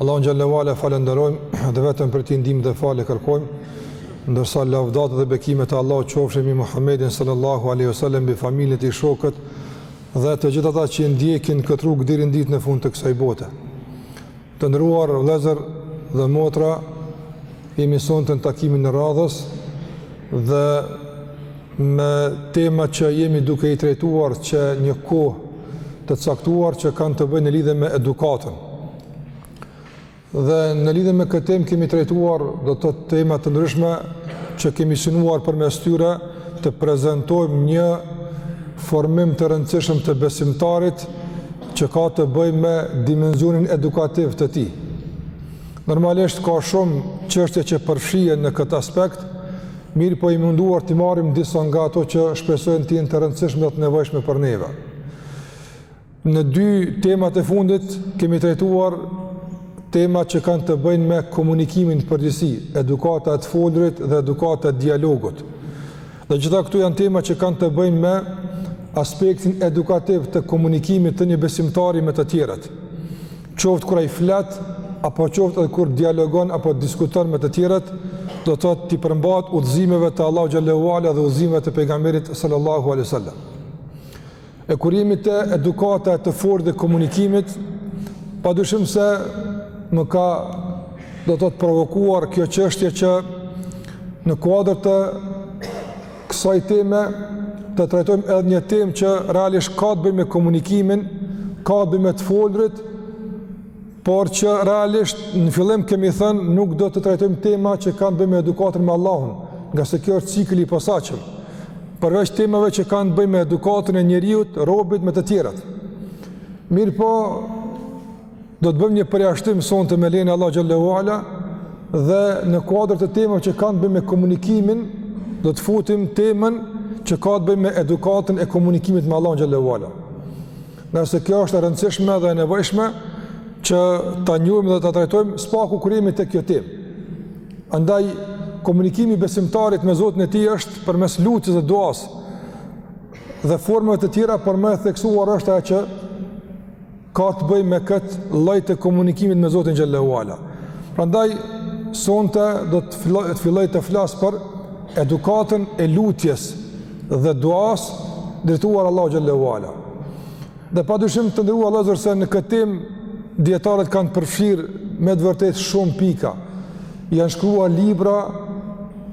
Allahun xhallahu ala falënderojmë dhe vetëm prej tij ndihmë dhe falje kërkojmë. Ndërsa lavdatat dhe bekimet e Allahut qofshin mbi Muhammedin sallallahu alaihi wasallam, mbi familjen e tij, shokët dhe të gjithë ata që e ndjekin këtë rrugë deri në ditën e fundit të kësaj bote. Të nderuar vëllezër dhe motra, jemi sonte në takimin e radhës dhe me temat që jemi duke i trajtuar që një kohë të caktuar që kanë të bëjnë në lidhje me edukatën. Dhe në lidhje me këtë temë kemi trajtuar do të thotë tema të ndryshme që kemi synuar përmes tyre të prezentojmë një formim të rëndësishëm të besimtarit që ka të bëjë me dimensionin edukativ të tij. Normalisht ka shumë çështje që përfshihen në këtë aspekt, Mirëpo jemi munduar t'i marrim disa nga ato që shpresojmë të jenë të rëndësishme dhe të nevojshme për neve. Në dy temat e fundit kemi trajtuar tema që kanë të bëjnë me komunikimin përgjithësi, edukata e të folurit dhe edukata e dialogut. Dhe gjitha këto janë tema që kanë të bëjnë me aspektin edukativ të komunikimit të një besimtari me të tjerët. qoftë kur ai flet apo qoftë edhe kur dialogon apo diskuton me të tjerët, do të thotë t'i përmbahet udhëzimeve të Allahut xhallahu ala dhe udhëzimeve të pejgamberit sallallahu alaihi wasallam. E kur jemi te edukata e të folurit dhe komunikimit, padyshim se më ka do të thotë provokuar kjo çështje që në kuadrë të kësaj teme të trajtojmë edhe një temë që realisht ka të bëjë me komunikimin, ka të bëjë me të folurit, por që realisht në fillim kemi thënë nuk do të trajtojmë tema që kanë të bëjnë me edukatën me Allahun, ngase kjo është cikël i posaçëm. Përveç temave që kanë të bëjnë me edukatën e njeriut, robit me të tjerat. Mirëpo Do të bëjmë një përjashtim sonte me lejen e Allahut xhallahu ala dhe në kuadër të temave që kanë të bëjnë me komunikimin, do të futim temën që ka të bëjë me edukatën e komunikimit me Allahun xhallahu ala. Ngase kjo është e rëndësishme dhe e nevojshme që ta njohim dhe ta trajtojmë së paku kur jemi tek kjo temë. Andaj komunikimi i besimtarit me Zotin e tij është përmes lutjes dhe duasë dhe formave të tjera por më e theksuar është ajo që ka të bëjë me këtë lloj të komunikimit me Zotin xhallahu ala. Prandaj sonte do të filloj të flas për edukatën e lutjes dhe duasë drejtuar Allahut xhallahu ala. Dhe padyshim të nderuar vëllezër se në këtë temë dijetarët kanë përfshirë me të vërtetë shumë pika. Janë shkruar libra,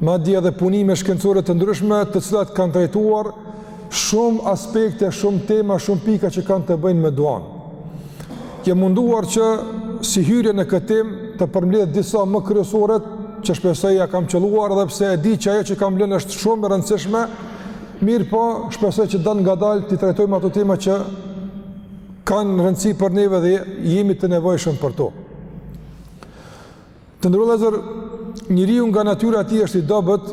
madje edhe punime shkencore të ndryshme të cilat kanë trajtuar Shumë aspekte, shumë tema, shumë pika që kanë të bëjnë me duan. Jem munduar që si hyrje në këtë temë të përmbledh disa më kryesoret që shpresoj ia kam qëlluar edhe pse e di që ajo që kam lënë është shumë e rëndësishme, mirëpo shpresoj që dalëngadalë të trajtojmë ato tema që kanë rëndësi për neve dhe jemi të nevojshëm për to. Të nderuar vëllezër, njeriu nga natyra e tij është i dobët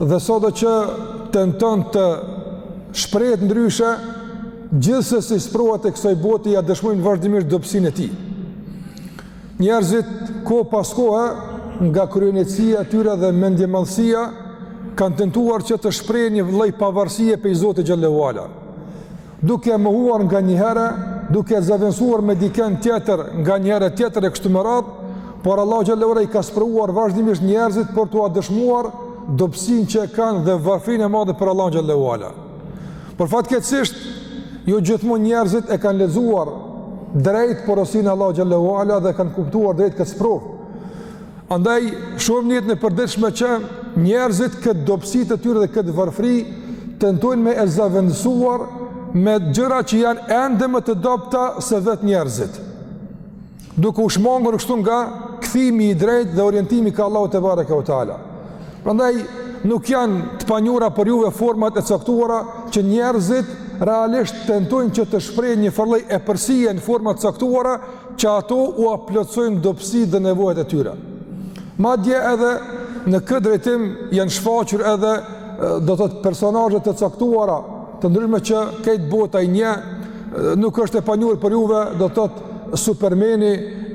dhe sado që tenton të shprehet ndryshe, gjithsesi sprovat e kësaj bote ia dëshmojnë vazhdimisht dobësinë e tij. Njerëzit, kohë pas kohe, nga kryeneçësia e tyre dhe mendjemadhësia, kanë tentuar që të shprehin një lloj pavarësie prej Zotit xhelle ue ala. duke e mohuar nganjëherë, duke zavendësuar me dikënd tjetër nganjëherë tjetër e kështu me radhë, por Allahu xhelle ue ala i ka sprovuar vazhdimisht njerëzit për t'ua dëshmuar dobësinë që kanë dhe varfërinë e madhe për Allahun xhelle ue ala. Por fatkeqësisht jo gjithmonë njerëzit e kanë lexuar drejt porosinë e Allahut xhelle ue ala dhe kanë kuptuar drejt këtë sprovë. Andaj, shohim në jetën e përditshme që njerëzit këtë dobësi të tyre dhe këtë varfri tentojnë me e zavendësuar me gjëra që janë ende më të dobëta se vetë njerëzit. Duke u shmangër kështu nga kthimi i drejtë dhe orientimi ka Allahu tebareke ue teala. Prandaj, nuk janë të panjohura për juve format e caktuara që njerëzit realisht tentojnë që të shprehin njëfarë lloj epërsie në forma të caktuara që ato ua plotësojnë dobësitë dhe nevojat e tyre. Madje edhe në këtë drejtim janë shfaqur edhe do të thotë personazhe të caktuara të ndryshme që krejt bota i njeh nuk është e panjohur për juve do të thotë Supermeni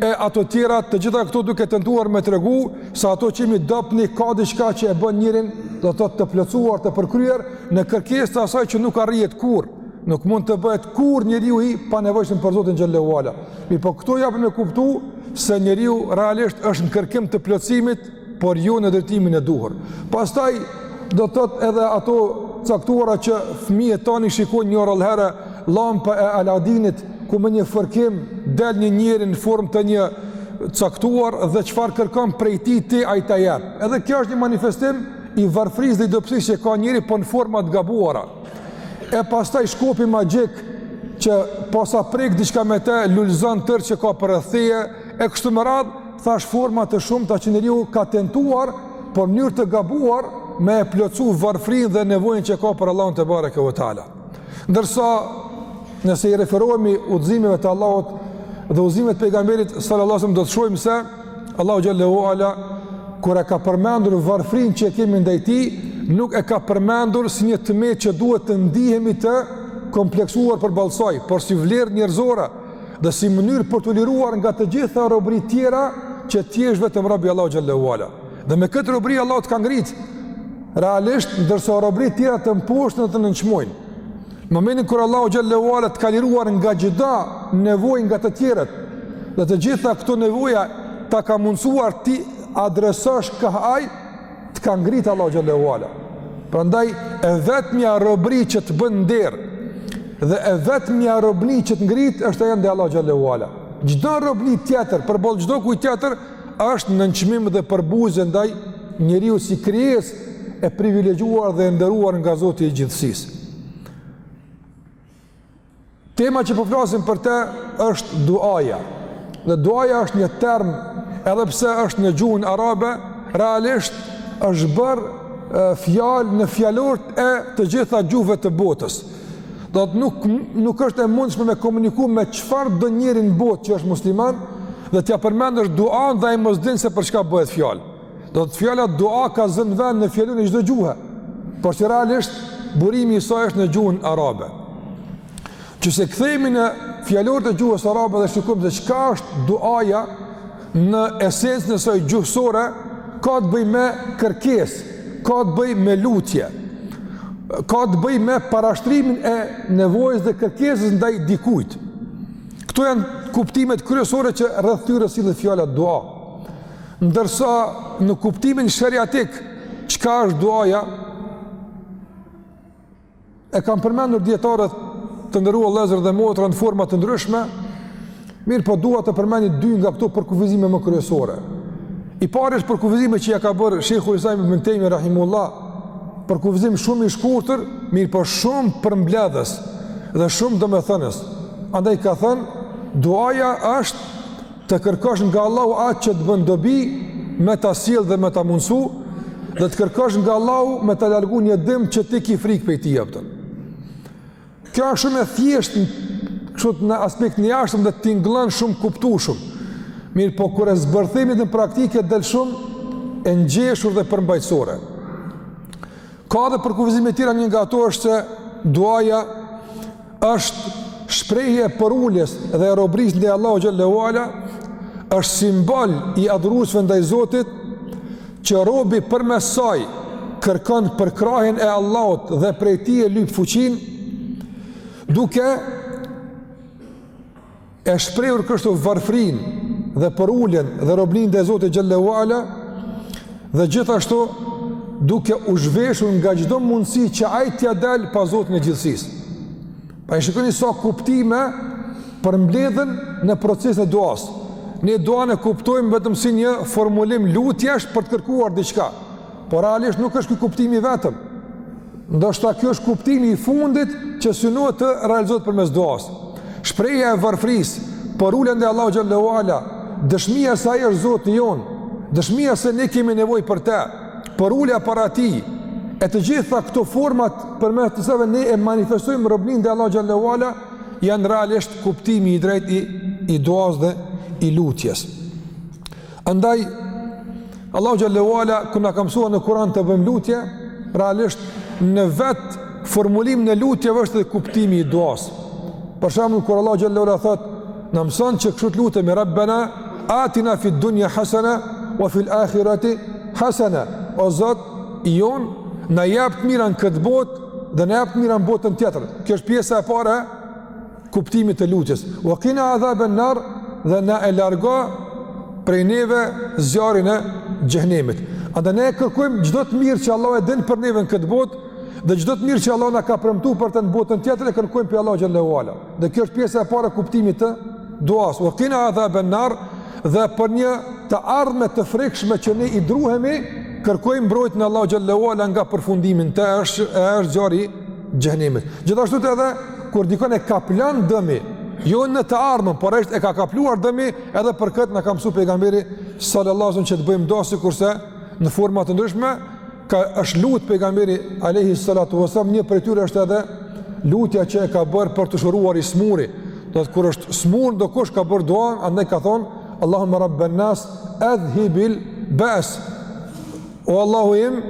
e ato tjera të gjitha këto duke tentuar me tregu se ato që jemi dobët, ka diçka që e bën njeriun do të thotë të plotësuar të përkryer në kërkesë të asaj që nuk arrihet kurrë Nuk mund të bëhet kurrë njeriu i panevojshëm për Zotin xhelle ue ala. Mirëpo këto japin me kuptu se njeriu realisht është në kërkim të plotësimit, por jo në drejtimin e duhur. Pastaj do të thotë edhe ato caktuara që fëmijët tanë i shikojnë jo rrallëherë llamba e Aladinit, ku me një fërkim del një njeri në formë të një caktuar dhe çfarë kërkon prej tij ti ai ta jep. Edhe kjo është një manifestim i varfrisë dhe i dobësisë që ka njeriu po në forma të gabuara. E pastaj shkopi magjik që posa prek diçka me të, lulëzon tërë që ka përreth tij, e kështu me radhë, thashë forma të shumta që njeriu ka tentuar, por mënyrë të gabuar me e plotësu varfrinë dhe nevojën që ka për Allahun tebareke ue teala. Ndërsa, nëse i referohemi udhëzimeve të Allahut dhe udhëzimeve të pejgamberit, salallahu alejhi selem, do të shohim se, Allahu xhallahu ala kur e ka përmendur varfrinë që kemi ndaj tij, nuk e ka përmendur si një të metë që duhet të ndihemi të kompleksuar përballë saj, por si vlerë njerëzore dhe si mënyrë për t'u liruar nga të gjitha robëritë tjera që t'jesh vetëm rob i Allahu xhallahu ala. Dhe me këtë robëri Allahu të ka ngrit realisht ndërsa robëritë tjera të mposhtin dhe të nënçmojnë. Në momentin kur Allahu xhallahu ala të ka liruar nga çdo nevojë nga të tjerët, dhe të gjitha këto nevoja ta ka mundësuar t'i adresosh kah ai, të ka ngritë Allahu xhallahu ala. Prandaj e vetmja robëri që të bën nder dhe e vetmja robni që të ngrit është ajo ndaj Allahu xhallahu ala. Çdo robni tjetër, përballë çdokujt tjetër, Është nënçmim dhe përbuzje ndaj njeriut si krijesë e privilegjuar dhe e nderuar nga Zoti i gjithësisë. Tema që po flasim për te është duaja. Dhe duaja është një term, edhe pse është në gjuhën arabe, realisht është bërë fjalë në fjalorët e të gjitha gjuhëve të botës. Do të nuk nuk është e mundshme me komunikuar me çfarëdo njeri në botë që është musliman dhe t'ia përmendish duan dhe ai mos din se për çka bëhet fjalë. Do të fjala dua ka zënë vend në fjalorin e çdo gjuhe, por që realisht burimi i saj është në gjuhën arabe. Qëse kthehemi në fjalorët e gjuhës arabe dhe shikojmë se çka është duaja, në esencën e saj gjuhësore ka të bëjë me kërkesë, ka të bëjë me lutje, ka të bëjë me parashtrimin e nevojës dhe kërkesës ndaj dikujt. Këto janë kuptimet kryesore që rreth tyre sillet fjala dua. Ndërsa në kuptimin sheriatik, çka është duaja? e kanë përmendur dijetarët të nderuar vllezër dhe motra në forma të ndryshme, mirëpo dua të përmendi dy nga këto përkufizime më kryesore. I pari është përkufizimi që ia ka bërë Shejhul Islam Ibn Tejmije rahimehullah, përkufizim shumë i shkurtër, mirëpo shumë përmbledhës dhe shumë domethënës. Andaj ka thënë, duaja është Të kërkosh nga Allahu atë që të bën dobi me ta sjell dhe me ta mundsu, dhe të kërkosh nga Allahu me ta largu një dëm që ti ke frikë prej tij apo. Kjo është shumë e thjeshtë kshtu në aspektin e jashtëm dhe tingëllon shumë kuptueshëm. Mirëpo kur e zbërthemi në praktikë del shumë e ngjeshur dhe përmbajtësore. Ka dhe përkufizime të tjera një nga ato është se duaja është shprehje e përuljes dhe e robërisë ndaj Allahu xhallahu ala, është simbol i adhuruesve ndaj Zotit që robi përmes saj kërkon përkrahjen e Allahut dhe prej tij e lyp fuqinë duke e shprehur kështu varfërinë dhe përuljen dhe robninë ndaj Zotit xhelle ue ala dhe gjithashtu duke u zhveshur nga çdo mundësi që ai t'ia del pa Zotin e gjithësisë pa shikoni sa kuptime përmblidhen në procesin e duasë ne duanë e kuptojmë vetëm si një formulim lutjesh për të kërkuar diçka por realisht nuk është ky kuptimi vetëm Ndoshta ky është kuptimi i fundit që synohet të realizohet përmes duasë. Shprehja e varfërisë, përulja ndaj Allahut xhelle ue ala, dëshmia se ai është Zoti jonë, dëshmia se ne kemi nevojë për të, përulja para tij, e të gjitha këto format përmes të cilave ne e manifestojmë robninë ndaj Allahut xhelle ue ala, janë realisht kuptimi i drejtë i i duasë dhe i lutjes. Andaj, Allahu xhelle ue ala, kur na ka mësuar në Kur'an të bëjmë lutje, realisht në vetë formulimin e lutjeve është dhe kuptimi i duasë. Për shembull kur Allahu xhelle ue ala thotë, na mëson që kështu të lutemi Rabbena, atina fid-dunja hasana, ua fil akhirati hasana, o Zoti jonë, na jep të mira në këtë botë, dhe na jep të mira në botën tjetër. Kjo është pjesa e parë e, kuptimit të lutjes, ue kina adhaban nar dhe na e largo prej neve zjarrin e xhehenemit. Andaj ne e kërkojmë çdo të mirë që Allahu e din për neve në këtë botë dhe çdo të mirë që Allahu na ka premtu për te në botën tjetër e kërkojmë prej Allahut xhelle ue ala. Dhe kjo është pjesa e parë e kuptimit të duasë, ue kina adhaban nar dhe për një të ardhme të frikshme që ne i druhemi, kërkojmë mbrojtjen e Allahut xhelle ue ala nga përfundimi në të, është është zjarri xhehenemit. Gjithashtu edhe, kur dikënd e kaplon dëmi, jo në të ardhmen, por veç e ka kapluar dëmi, edhe për këtë na ka msu pejgamberi salallahu alejhi ue selem që të bëjmë dua sikurse në forma të ndryshme, ka është lutur pejgamberi alejhi salatu ue selam, një prej tyre është edhe lutja që e ka bërë për t'u shëruar i smuri, o kur është smur dokush ka bërë duanë, andaj ka thonë, Allahumma rabben nas, edhibil bes, O Allahu im,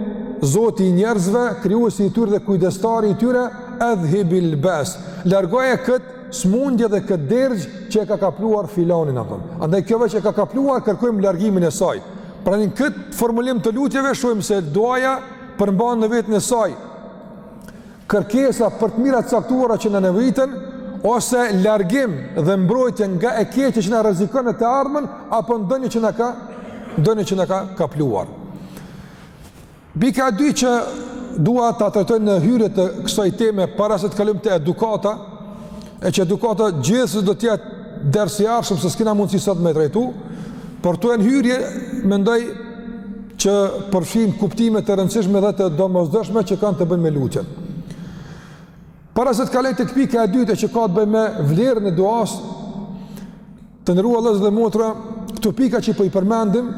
Zoti i njerëzve, krijuesi i tyre dhe kujdestari i tyre, edhhibil bes. Largoje këtë smundje dhe këtë dergjë që e ka kapluar filanin apo. Andaj kjo veç e ka kapluar, kërkojmë largimin e saj. Pra në këtë formulim të lutjeve shohim se duaja përmban në veten e saj kërkesa për të mira të caktuara që na nevojiten ose largim dhe mbrojtje nga e keqe që na rrezikon në të ardhmen apo ndonjë që na ka ndonjë që na ka kapluar. Pika dy që dua ta trajtoj në hyrje të kësaj teme para se të kalojmë te edukata e që edukata gjithsesi do të jetë dersi i ardhshëm se s'kina mundësi sot me e trajtu, por te hyrje mendoj që përfshijnë kuptime të rëndësishme dhe të domosdoshme që kanë të bëjnë me lutjen. Para se të kaloj tek pika e dytë që ka të bëjë me vlerën e duas, të nderuar vëllezër dhe motra, këto pika që po i përmendim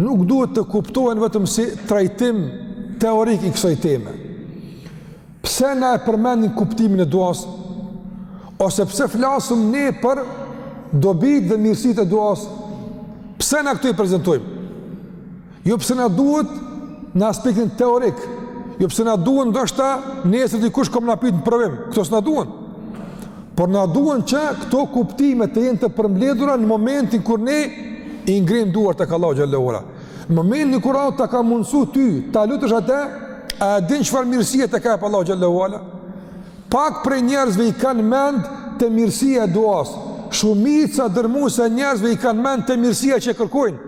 nuk duhet të kuptohen vetëm si trajtim teorik i kësaj teme. Pse na e përmendim kuptimin e duas? Ose pse flasëm ne për dobitë dhe mirësitë e duas? Pse na këto i prezentojmë? Jo pse na duhet në aspektin teorik, jo pse na duhet ndoshta nesër dikush ka me na pyt në provim, këto s'na duhen. Por na duhen që këto kuptime të jenë të përmbledhura në momentin kur ne i ngrim duart tek Allahu xhel-le ue ala. Në momentin kur ta ka mundësu ty, ta lutësh atë, a e din çfarë mirësie të ka jep Allahu xhel-le ue ala? Pak prej njerëzve i kanë mendtë te mirësia e duas, shumica dërrmuese e njerëzve i kanë mendtë te mirësia që e kërkojnë,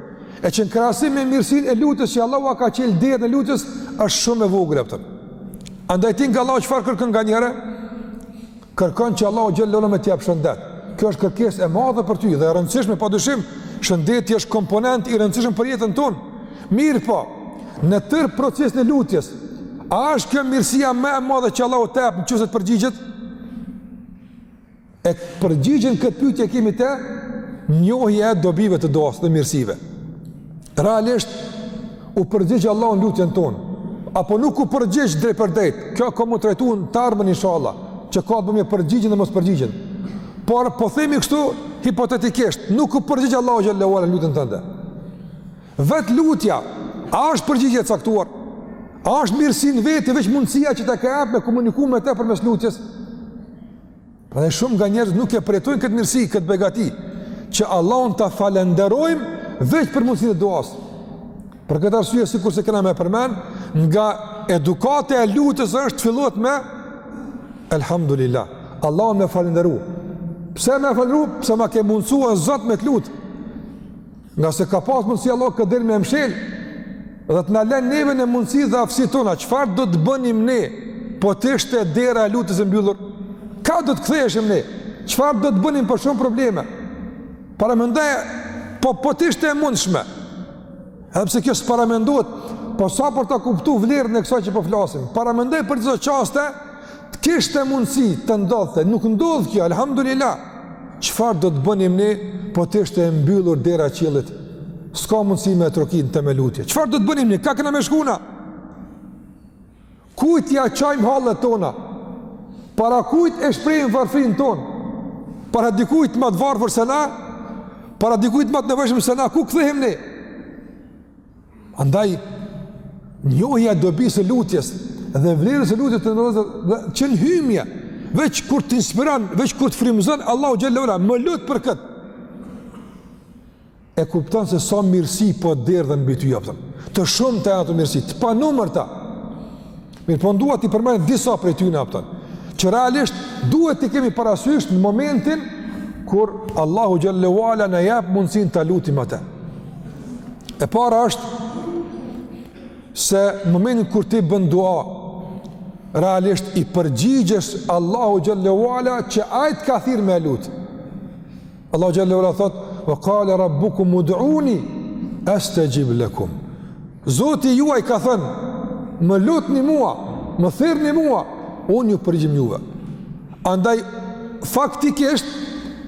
e që në krahasim me mirësinë e lutjes që Allahu ta ka çel derën e lutjes, është shumë e vogël, a kupton. Andaj ti nga Allahu çfarë kërkon nganjëherë? Kërkon që Allahu xhel-le ue ala me të jap shëndet. Kjo është kërkesë e madhe për ty dhe e rëndësishme pa dyshim. Shëndeti është komponent i rëndësishëm për jetën tonë. Mirëpo, në tërë procesin e lutjes, a është kjo mirësia më e madhe që Allahu të jap në qoftë se të përgjigjet? E përgjigjen në këtë pyetje e kemi te njohja e dobive të duas dhe mirësive. Realisht, u përgjigj Allahu në lutjen tonë, apo nuk u përgjigj drejtpërdrejt, kjo ka m'u trajtu n'ardhmen inshallah, që ka të bëjë me përgjigjen dhe mospërgjigjen. Por, po themi kështu, hipotetikisht, nuk u përgjigj Allahu xhel-le ue ala në lutjen tënde. Vetë lutja, a është përgjigje e caktuar? A është mirësi në veti, veç mundësia që ta ka jap me komuniku me të përmes lutjes? Prandaj shumë nga njerëzit nuk e përjetojnë këtë mirësi, këtë begati që Allahun ta falënderojmë veç për mundësinë e duas. Për këtë arsye sikur se kena me përmend, nga edukata e lutjes është të fillohet me elhamdulillah. Allahun me falënderu. Pse me falënderu? Pse ma ke mundësuar Zot me të lutë? Ngase ka pas mundësi Allahu këtë derë me e mshel, dhe të na lënë neve në mundësitë dhe aftësitë tona, çfarë do të bënim ne, po të ishte dera e lutjes e mbyllur, ka do të kthehshim ne, çfarë do të bënim për shumë probleme, paramendoje, po, po të ishte e mundshme, edhe pse kjo s'paramendohet, po sa për ta kuptu vlerën e kësaj që po flasim, paramendoje për disa çaste, Të kishte mundësi të ndodhte, nuk ndodh kjo, alhamdulillah. Çfarë do të bënim ne po të ishte e mbyllur dera e qiellit? S'ka mundësi me trokit në te me lutje. Çfarë do të bënim ne? Kah kena me shku na? Kujt ia qajmë hallet tona? Para kujt e shprehim varfrinë tonë? Para dikujt më të varfër se na? Para dikujt më të nevojshëm se na? Ku kthehemi ne? Andaj, njohja e dobisë së lutjes dhe vlerës së lutjes të nderuar, dhe që në hyrje, veç kur të inspiron, veç kur të frymëzon, Allahu xhelle ue ala, me lutë për këtë. E kupton se sa mirësi po derdhen mbi ty, të shumta janë ato mirësi, të panumërta. Mirëpo unë dua t'i përmend disa prej tyne, kupton, që realisht duhet t'i kemi parasysh në momentin kur Allahu xhelle ue ala na jep mundësinë ta lutim atë. E para është se në momentin kur ti bën dua, realisht i përgjigjesh Allahut xhelle ue ala që ai të ka thirrë me e lutë. Allahu xhelle ue ala thotë: "Wa qala rabbukum ud'uni astajib lakum." Zoti juaj ka thënë: "Më lutni mua, më thirrni mua, unë ju përgjigjem juve." Andaj faktikisht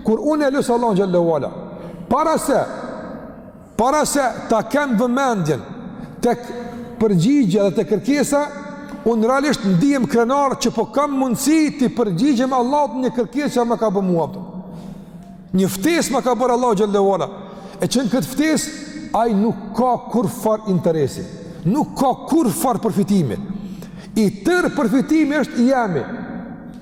kur unë e lus Allahun xhelle ue ala, para se Para se ta kem vëmendjen tek përgjigja dhe tek kërkesa, unë realisht ndihem krenar që po kam mundësi t'i përgjigjem Allahut në një kërkesë që më ka bërë mua. Një ftesë ma ka bërë Allahu xhelle ue ala. E që në këtë ftesë ai nuk ka kurrfarë interesi, nuk ka kurrfarë përfitimi. I tërë përfitimi është i jemi.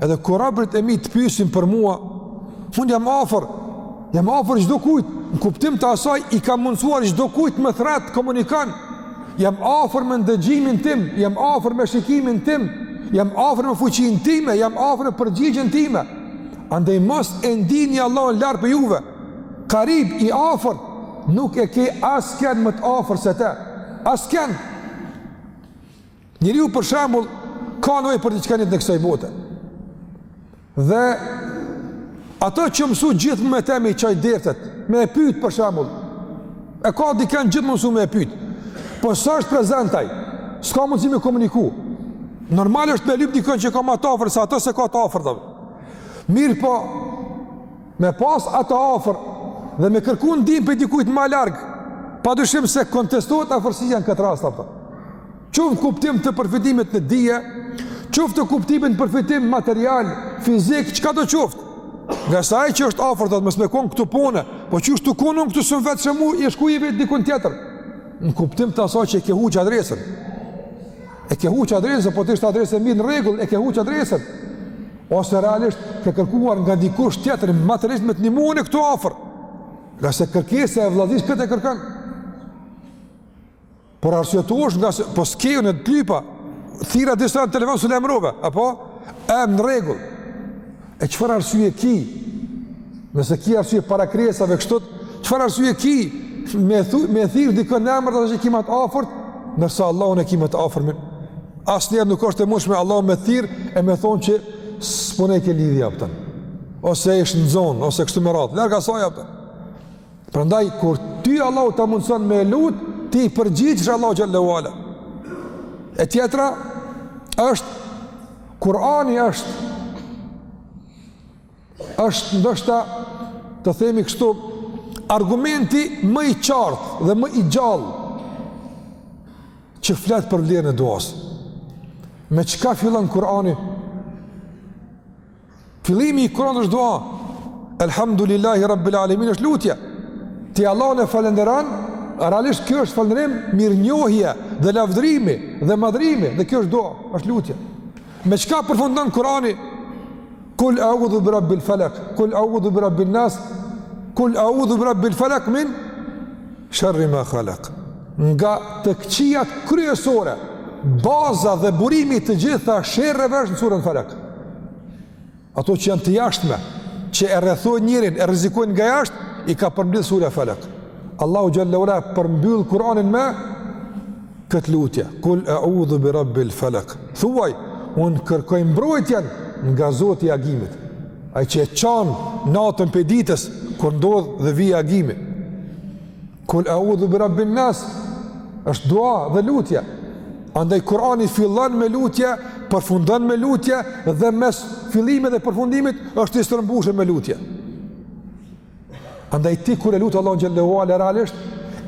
Edhe kur robërit e mi të pyesin për mua, unë jam afër, jam afër çdokujt, në kuptim të asaj i kam mundësuar çdokujt me thirrë e me komuniku. Jam afër me ndëgjimin tim, jam afër me shikimin tim, jam afër me fuqinë time, jam afër me përgjigjen time. Andaj mos e ndieni Allahun larg prej juve. Karib i afërt nuk e ke askënd më të afër se te. Askënd Njeriu për shembull ka nevojë për diçka të kësaj bote. Dhe atë që është mësu gjithmonë me te me i qa dertet, me e pyet për shembull. E ka dikën gjithmonë mësu me e pyet. Po sa është prezent ai? S'ka mundësi me komuniku. Normal është me lyp dikën që ka më të afër se ato se ka të afër. Mirëpo me pas atë afër dhe me kërku ndihmë pi dikujt ma larg, padyshim se kontestohet afërsia në këtë rast apo. Qoftë n'kuptim të përfitimit në dije, qoftë në kuptim të përfitimit material, fizik, çka do qoftë. Ngase ai që është afër mos me konë këtu pranë, po qysh tu konë unë këtu s'më vet mu, e shkove e vet dikun tjetër. Në kuptim të asaj që e ke huq adresën. E ke huq adresën, po të ishte adresa mirë në rregull, e ke huq adresën. Ose realisht ke kërkuar nga dikush tjetër materialisht me të ndihmu unë këtu afër. Ngase kërkesa e vëllazërisë këtë e kërkon. Por arsye tu është ngase po s'ke, unë të lypa, thirra disa në telefon s'u lajmërove, apo? E në rregull. E çfarë arsye ki? Nëse ki arsye para krijesave kështu, çfarë arsye ki? Me, thu, me thirrë dikën në emër të atij që ki ma të afërt, ndërsa Allahun e ki ma të afërt me, Asnjëherë nuk është e mundshme Allahu me thirr e me thonë që s'punojke lidhja apo ose ish e nzonë, ose kështu me radhë. Larg asaj apo. Prandaj kur ti Allahu ta mundson me lut, ti i përgjigjesh Allahut xhel-le ue ala. E tjetra është Kurani është është ndoshta të themi kështu argumenti më i qartë dhe më i gjallë që flet për vlerën e duas. Me çka fillon Kurani? Fillimi i Kur'anit është dua. Elhamdulillahi rabbil alamin është lutje. Ti Allahun e falënderon, realisht kjo është falënderim, mirënjohje dhe lavdërim dhe madhërim dhe kjo është dua, është lutje. Me çka përfundon Kur'ani? Kul a'udhu bi rabbil falaq, kul a'udhu bi rabbin nas, kul a'udhu bi rabbil falaq min sharri ma khalaq. Nga të këqijat kryesore, baza dhe burimi i të gjitha sherreve është në surën Falaq. Ato që janë të jashtme, që e rrethojnë njerin, e rrezikojnë nga jashtë, i ka përmbledh sura Falaq. Allahu xhel-le ue ala përmbyll Kur'anin me këtë lutje, Kul e'udhu bi Rabbil Falaq. Thuaj, unë kërkoj mbrojtjen nga Zoti i Agimit, ai që e çan natën pe ditës kur ndodh dhe vjen agimi. Kul e'udhu bi Rabbin Nas. Është dua dhe lutje. Andaj Kurani fillon me lutje, përfundon me lutje dhe mes fillimit dhe përfundimit është i stërmbushur me lutje. Andaj ti kur e lut Allahun xhel-le ue ala realisht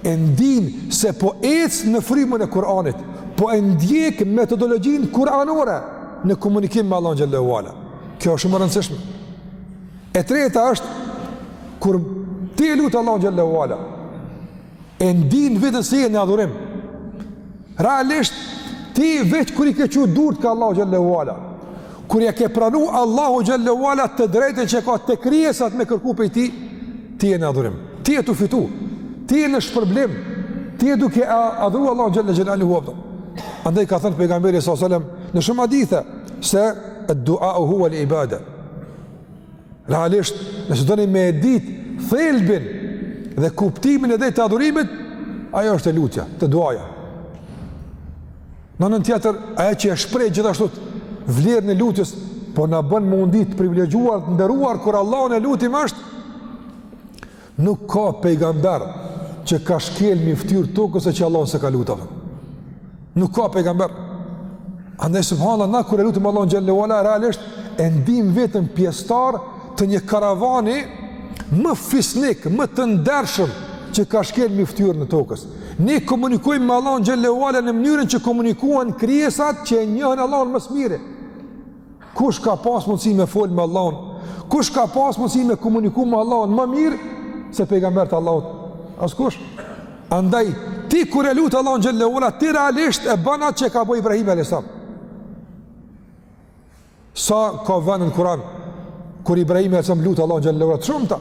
e ndin se po ec në frymën e Kur'anit, po e ndjek metodologjinë kur'anore në komunikim me Allahun xhel-le ue ala. Kjo është shumë e rëndësishme. E treta është kur ti e lut Allahun xhel-le ue ala e ndin veten se je në adhurim. Realisht, ti veç kur i ke çu durtë ka Allahu xhelle ve ala, kur ia ke pranu Allahut xhelle ve ala të drejtën që e ka te krijesat me kërku prej tij, ti je në adhurim. Ti je tu fitu, ti je në shpërblim, ti je duke adhuru Allahun xhelle xhelaluhu, apo jo. Andaj ka thënë pejgamberi s.a.s. në shumë hadithe, se ed-duau huvel ibade. Realisht, nëse doni me e ditë thelbin dhe kuptimin e drejtë të adhurimit, ajo është te lutja, te duaja. Në anën tjetër, ajo që e shpreh gjithashtu vlerën e lutjes, po na bën me u ndi të privilegjuar, të nderuar, kur Allahun e lutim është, Nuk ka pejgamber që ka shkel mi ftyrë t'tokës e që Allahun s'e ka lutë. Nuk ka pejgamber. Andaj subhanallah na kur e lutim Allahun xhelle ve ala, realisht e ndijmë veten pjestar të një karavani më fisnik, më të ndershëm që ka shkel mi ftyrën e tokës. Ne komunikojmë me Allahun xhelle ve ala në mënyrën që komunikuan krijesat që e njohën Allahun më së miri. Kush ka pas mundësi me fol me Allahun? Kush ka pas mundësi me komuniku me Allahun më mirë se pejgamberët e Allahut? Askush. Andaj ti kur e lut Allahun xhelle ve ala ti realisht e bën atë që ka bo Ibrahimi alejhi selam. Sa ka vende në Kur'an kur Ibrahimi alejhi selam e lut Allahun xhelle ve ala, të shumta.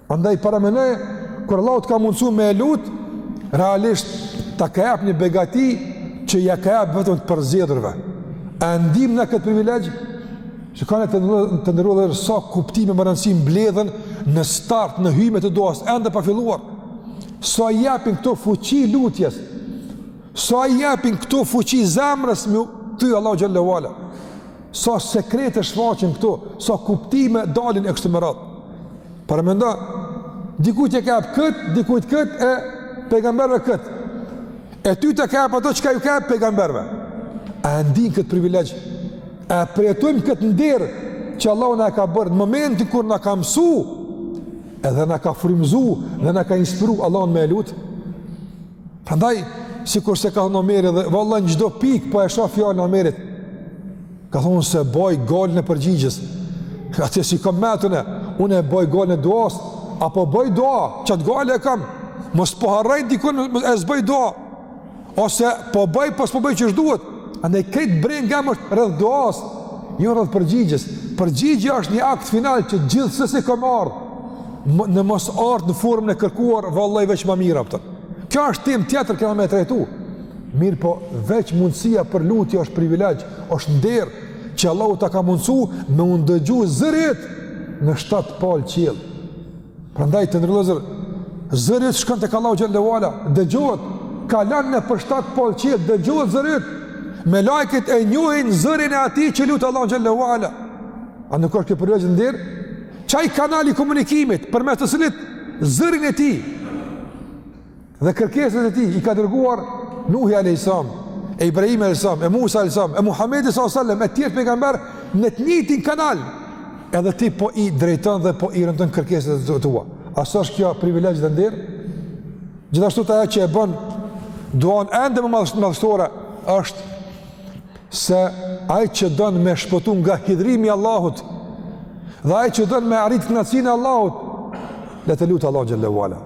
Andaj paramendo, kur Allahu të ka mundësu me e lutë, realisht ta ka jap një begati që ja ka jap vetëm të përzgjedhurve. A e ndijmë na këtë privilegj? Shikoni, të nderuar, sa kuptime me rëndësi mblidhen në start në hymje të duas ende pa filluar. Sa i japin këto fuqi lutjes? Sa i japin këto fuqi zemrës m'u kthy Allahut xhelle ve ala? Sa sekrete shfaqen këtu? Sa kuptime dalin e kështu me radhë? Paramendo, dikujt ia ka jap kët, dikujt kët e pejgamberëve kët. E ty ta ka jap atë çka ju ka jap pejgamberëve. A e ndijmë kët privilegj? A e përjetojmë kët nder që Allahu na ka bërë në momentin kur na ka mësu, edhe na ka frymëzu dhe na ka inspiru Allahun me e lut? Prandaj, sikurse ka thonë Omeri edhe vallahi në çdo pikë po e shoh fjalën e Omerit, ka thonë s'e boj gajlen e përgjigjes, atje s'i kom mentë, une e boj gajlen e duas, a po boj dua, qat gajle e kam, mos po harroj dikur e s'boj dua, ose po boj, po s'po boj qysh duhet, andaj krejt brenga më është rreth duas, e jo rreth përgjigjes, përgjigjja është një akt final që gjithsesi ka me ardhë, në mos ardht në formën e kërkuar vallahi veç ma mirë apo. Kjo është temë tjetër që kena me trajtu. Mirëpo veç mundësia për lutje është privilegj, është nder që Allahu ta ka mundsu me u ndëgju zëri yt në shtatë palë qiell. Prandaj të nderuar zëri yt shkon tek Allahu xhallahu ala, dëgjohet, kalon nëpër shtatë palë qiell, dëgjohet zëri yt. Melajket e njohin zërin e atij që lut Allahu xhallahu ala. A nuk është kjo privilegj nder? qaj kanal i komunikimit përmes të cilit zërin e tij dhe kërkesat e tij i ka dërguar Nuhi a.s. e Ibrahimi a.s. e Musa a.s. e Muhammedi a.s. e tjerët pejgamberë në të njëjtin kanal edhe ti po i drejton dhe po i rendit kërkesat e tua a s' është kjo privilegj dhe nder gjithashtu ajo që e bën duan ende më madhështore është se ai që don me shpëtu nga hidhrimi i Allahut dhe ai që don me arrit kënaqësinë e Allahut, le ta lutë Allahu xhallahu ala.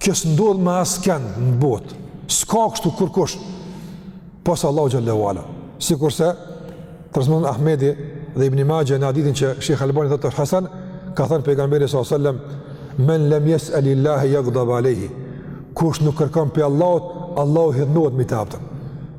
Kjo s'ndodh me askënd në botë. S'ka kështu kurkush pos Allahu xhallahu ala. Sikurse transmeton Ahmedi dhe Ibn Majah në hadithin që Sheikh Albani thotë Hasan ka thënë pejgamberi sallallahu alajhi wasallam men lam yas'al illahi yaghdab alayhi kush nuk kërkon pi Allahut Allahu hidhnohet me të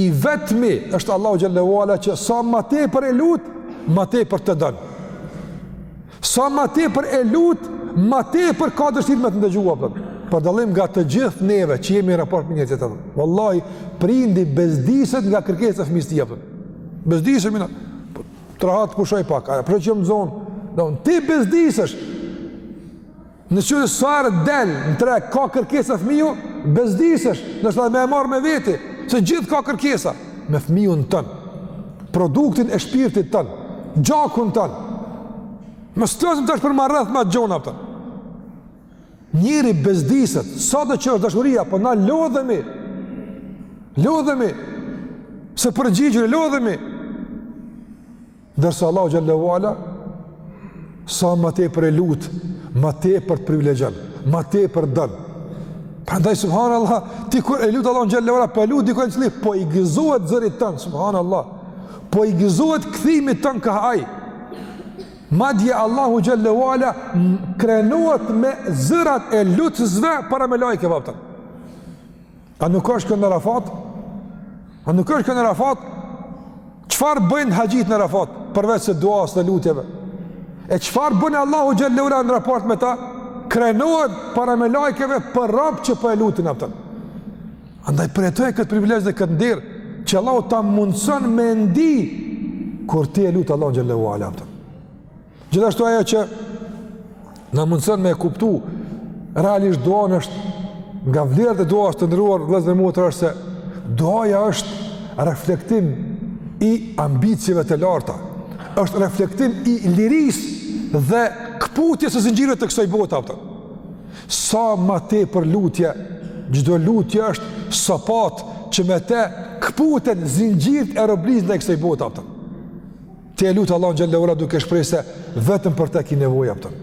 I vetmi është Allahu xhallahu ala që sa më tepër e lut, më tepër të don. Sa më tepër e lut, më tepër ka dëshirë me të ndëgjua për. Për dallim nga të gjithë neve që jemi në raport me njerëzit. Wallahi, prindi bezdiset nga kërkesat e fëmisë tij. Bezdiset më trohat pusho pak. Ajo që më zon, don ti bezdisesh. Në qoftë se sa herë del në treg ka kërkesa fëmiu, bezdisesh, s'do me e marrë me vete, se gjithë ka kërkesa me fëmiun tën. Produktin e shpirtit tën, gjakun tën. Mos flasim tash për ma rreth ma t'gjon. Njeri bezdiset, sado që është dashuria, po na lodhemi. Lodhemi. Së përgjigjuri lodhemi. Ndërsa Allahu xhallahu ala sa më tepër e lut, më tepër të privilegjon, më tepër t'don. Prandaj subhanallahu, ti kur e lut Allahu xhallahu ala, po e lut dikënd që po i gëzohet zërit tan, subhanallahu. Po i gëzohet kthimit tan kah ai. Madje Allahu xhallahu ala krenohet me zërat e lutësve para melajkeve. A nuk është kjo në Arafat? A nuk është kjo në Arafat? Çfarë bëjnë haxhitë në Arafat përveç se duas dhe lutjeve? E çfarë bën Allahu xhallahu ala në raport me ta? Krenohet para melajkeve për robt që po e lutin atë. Andaj përjetoje këtë privilegj dhe këtë nder që Allahu ta mundson me ndi kur ti e lut Allahu xhallahu ala. Gjithashtu ajo që na mundson me e kuptu realisht duan është nga vlerat e duas të nderuar vëllezër e motra është se duaja është reflektim i ambicieve të larta është reflektim i lirisë dhe këputjes së zinxhirëve të kësaj bote, a kupton. Sa ma tepër lutje, çdo lutje është sëpatë që me te këputen zinxhirët e robnisë ndaj kësaj bote, a kupton. Ti e lut Allahun xhele ue ala duke shpreh se vetëm për te ki nevojë, a kupton.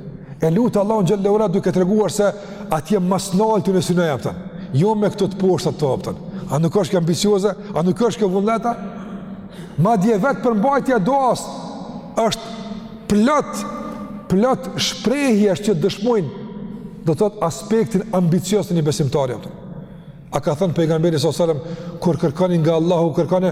E lut Allahun xhele ue ala duke treguar se atje ma s'nalti unë synoj, a kupton. Jo me këto të poshtat, a kupton. A nuk është kjo ambicioze? A nuk është kjo vullnet, a? Madje vetë përmbajtja e duasë është plot, plot shprehjesh që dëshmojnë do të thotë aspektin ambicioz të një besimtari, a kupton. A ka thënë pejgamberi sallallahu alajhi wasallam kur kërkoni nga Allahu kërkoni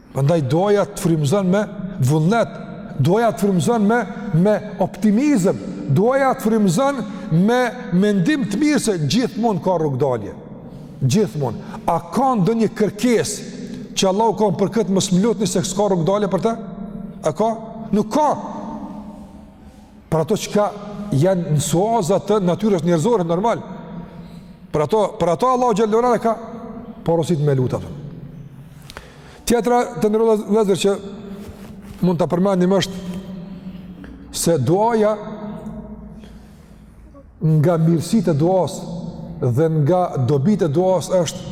Prandaj duaja të frymëzon me vullnet, duaja të frymëzon me me optimizëm, duaja të frymëzon me mendim të mirë se gjithmonë ka rrugdalje. Gjithmonë. A ka ndonjë kërkesë që Allahu ka për këtë mos më lutni se s'ka rrugdalje për të? A ka? Nuk ka. por ato çka janë në suaza të natyrës njerëzore, normal. Për ato, për ato Allahu xhele ue ala ka porosit me lut atë. Tjetra të nderuar vëllezër që mund ta përmendim është se duaja nga mirësitë e duas dhe nga dobitë e duas është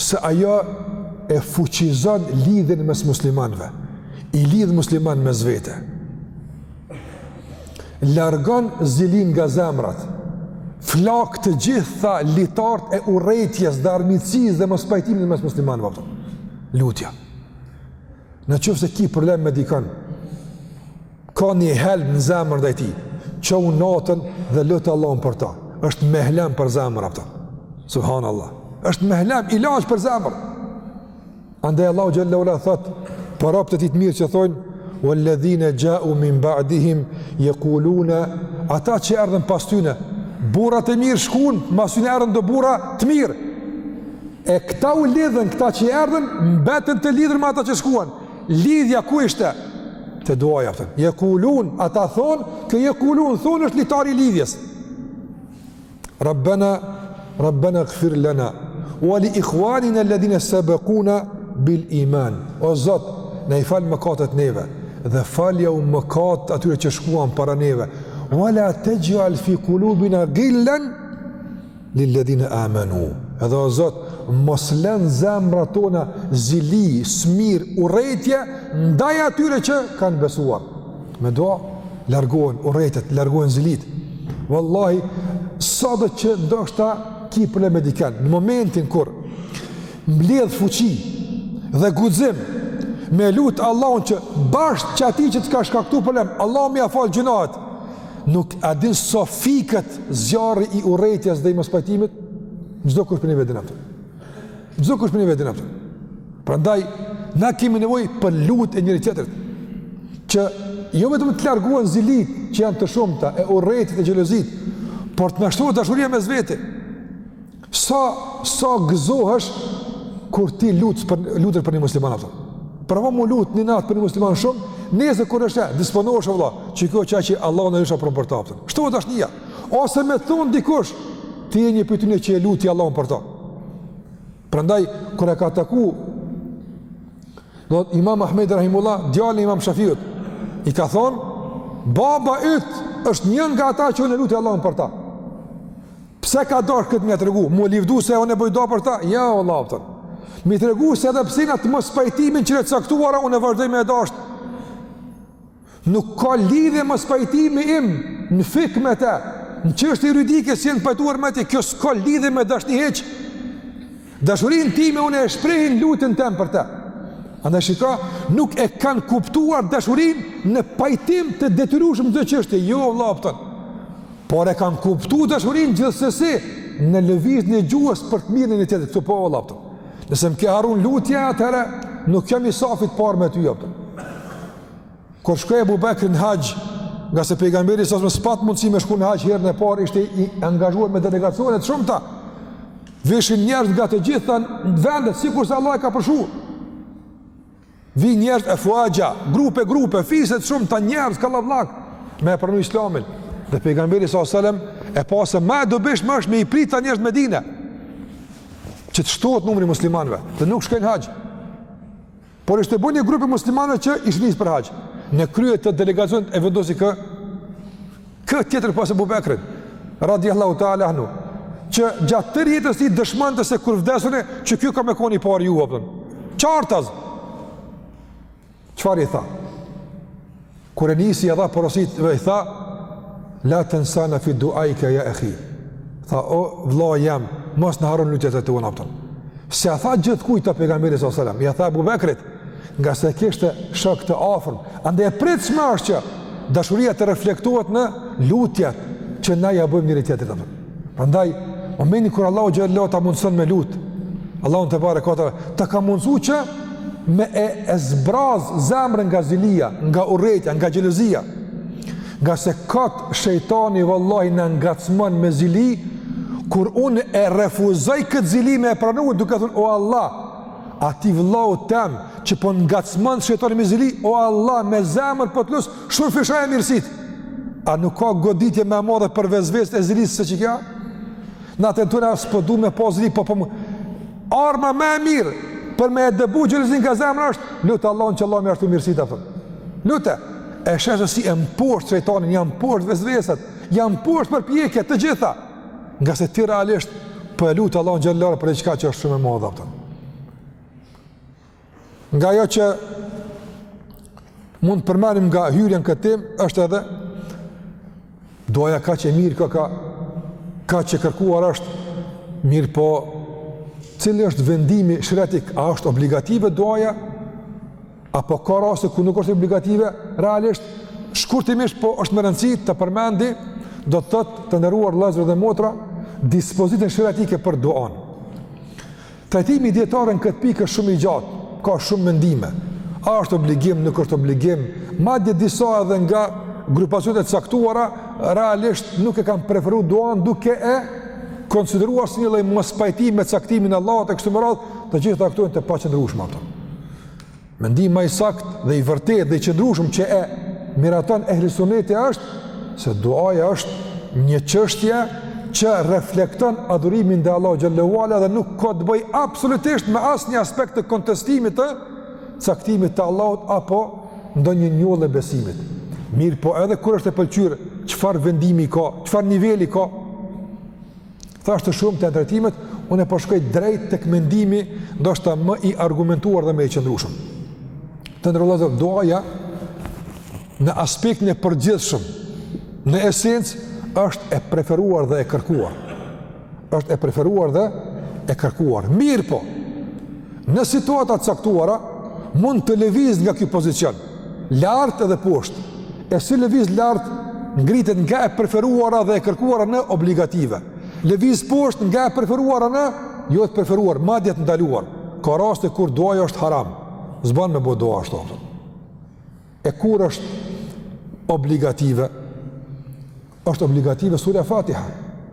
se ajo e fuqizon lidhjen mes muslimanve, i lidh muslimanët mes vete. Largon zilinë nga zemrat, flak të gjitha litarët e urrejtjes dhe armiqësisë dhe mospajtimit mes muslimanve. Lutja. Në qoftë se ki problem me dikon, Ka një helm në zemër ndaj tij. Çou natën dhe lut Allahun për ta. Është mehlem për zemër, a kupton. Subhanallahu. Është mehlem ilaç për zemër. Andaj Allahu xhele ue ala thotë për robt e tij të mirë që thonë walladhina ja'u min ba'dihim yaquluna ata që erdhën pas tyne burrat e mirë shkun, mas tyne erdhën do burra të mirë e këta u lidhën këta që erdhën mbetën të lidhur me ata që shkuan Lidhja ku ishte? Te duaja, a kupton. Jekulune, ata thonë, ky jekulun, thonë është litari i lidhjes. Rabbena, Rabbenagfir lena ue li ikhwaninel-ledhine sebekuna bil iman. O Zot, na i fal mëkatet neve, dhe faljau mëkatet atyre që shkuan para neve. Ue la texh'al fi kulubina gillen, Lilladhina amanu. Edhe o Zot, mos lën n'zemrat tona zili, smirë, urrejtje ndaj atyre që kanë besuar. Me dua largohen urrejtjet, largohen zilitë. Wallahi, sado që ndoshta ki problem me dikën, në momentin kur mbledh fuqi dhe guxim me lut Allahun që bash qatij që të ka shkaktuar problem, Allahu me ia fal gjynahet. Nuk e din sa fiket zjarri i urrejtjes dhe i mospajtimit? Çdokush pe njeh vedin, a kupton. Çdokush pe njeh vedin, a kupton. Prandaj, na kemi nevoj për lutjet e njëri-tjetrit. Që jo vetëm të largohen zilitë që janë të shumta e urrejtjet e xhelozitë, por të na shtohet dashuria mes veti. Sa sa gëzohesh kur ti lutesh për, lutesh për një musliman, a kupton. Provo mu lut një natë për një musliman shumë, nëse kur është disponohesh vëlla, qikjo, qaj që Allahu na isha për ta. Kështu është dashnia. Ose më thon dikush, ti je një prej atyne që e luti Allahu për ta. Prandaj kur e ka taku edhe Imam Ahmed rahimullah, djalin e Imam Shafiut, i ka thon, baba yt është një nga ata që unë e luti Allahun për ta. Pse ka dashur këtë me ia tregu? Mu livdu se unë bëj dua për ta? Jo o vëlla, a kupton. Me i tregu se edhe pse na të mospajtime në çështje të caktuara unë vazhdoj me e dashtë. Nuk ka lidhje mospajtimi im në fikh me të. Në çështje juridike s'jam pajtuar me të, kjo s'ka lidhje me dashni hiç. Dashurinë time unë e shpreh në lutjen tem për të. Andaj shiko, nuk e kanë kuptuar dashurinë në pajtim të detyrueshëm n'çdo çështje, jo vëlla, a kupton. Por e kanë kuptu dashurinë gjithsesi në lëvizjen e gjuhës për të mirën e tjetrit, këtu po vëlla, a kupton. Nëse më ke harru n'lutje, atëherë nuk jam i safit t'parë me ty, a kupton. Kur shkoi Ebu Bekri në haxh, ngase pejgamberi s.a.s. s'pat mundësi me shku në haxh herën e parë, ishte i angazhuar me delegacionet e shumta, vishin njerëz nga të gjitha vendet, sikurse Allahu e ka përshkru. Vijnë njerëz efuaxha, grupe grupe, fiset e shumta, njerëz kallabllak me e pranu islamin. Dhe pejgamberi s.a.s. e pa se më e dobishme është me i prit ata njerëz n'Medine. Që të shtohet numri i muslimanëve, dhe nuk shkoi n'haxh. Por ishte bo një grup i muslimanëve që ishin nis për haxh. Në krye të delegacionit e vendosi kë Kë tjetër pos Abu Bekrit, radiallahu ta'ala anhu, që gjatë tërë jetës tij dëshmonte se kur vdes unë, qiky ka me kon i pari juaj, a kupton. Qartaz! Çfarë i tha? Kur e nisi ia dha porositë dhe i tha, la tensana fi duaike ja ekhi. Tha, o, vlla jem, mos na harro n'lutjet e tua, a kupton. S'ia tha gjithkujt këtë pejgamberi s.a.s. Ia tha Abu Bekrit, nga se kishte shokë të afërm, andaj e pritshme është që dashuria të reflektohet në lutjet që na ia bëjmë njëri-tjetrit apo. Prandaj, momentin kur Allahu xhelle ta mundson me lut, Allahu tebareke ve teala ta ka mundsu që me e, e zbraz zemrën nga zilia, nga urrejtja, nga xhelozia. Nga se kur shejtani vallahi na ngacmon me zili kur unë e refuzoj këtë zili me e pranuar duke thënë o Allah, Ati vëllau tem që po m'ngacmon shejtani me zili, o Allah me zemër po të lus, shumëfishoja mirësitë. A nuk ka goditje më e madhe për vesveset e zilisë se kjo? Na të tëra së po du me po zili, po po më... Arma më e mirë për me e dëbu xhelozinë nga zemra është, lutë Allahun që Allahu me ia shtu mirësitë, a po kupton. Lutë, e sheh ti si e mposht shejtanin, ia mposht vesveset, ia mposht përpjekjet të gjitha. Nga se ti realisht po e lut Allahun xhelle për diçka që është shumë e madhe a po kupton. Nga ajo që mund të përmendim nga hyrja në këtë temë, është edhe duaja kaq e mirë, ka, ka, kaq e kërkuar është mirëpo cili është vendimi sheriatik, a është obligative duaja Apo ka raste ku nuk është obligative, realisht shkurtimisht po është me rëndësi të përmendi, do të thotë të nderuar vëllezër dhe motra, dispozitën sheriatike për duan. Trajtimi i dijetarëve në këtë pikë është shumë i gjatë, ka shumë mendime. A është obligim, nuk është obligim, madje disa edhe nga grupacionet e caktuara realisht nuk e kanë preferuar duan duke e konsideruar si një lloj mospajtimi me caktimin e Allahut e kështu me radhë, të gjitha këto janë të paqëndrueshme ato. Mendimi më i saktë dhe i vërtetë dhe i qëndrueshëm që e miraton ehli sunneti është se duaja është një çështje që reflekton adhurimin te Allahu xhelle ue ala dhe nuk ka të bëjë absolutisht me asnjë aspekt të kontestimit të caktimit të Allahut apo ndonjë njollë e besimit. Mirëpo edhe kur është e pëlqyer, çfarë vendimi ka, çfarë niveli ka? Thashë janë shumë trajtimet, unë e përshkoj drejt te mendimi, ndoshta më i argumentuar dhe më i qëndrueshëm. Të nderuar vëllezër, duaja në aspektin e përgjithshëm, në esencë, është e preferuar dhe e kërkuar. është e preferuar dhe e kërkuar. Mirëpo, Në situata të caktuara mund të lëvizë nga ky pozicion, lart edhe poshtë. E si lëviz lart ngritet nga e preferuara dhe e kërkuara në obligative. Lëviz poshtë nga e preferuara në jo e preferuar, madje të ndaluar. Ka raste kur duaja është haram. S'ban me bo dua ashtu. E kur është obligative? është obligative surja Fatiha.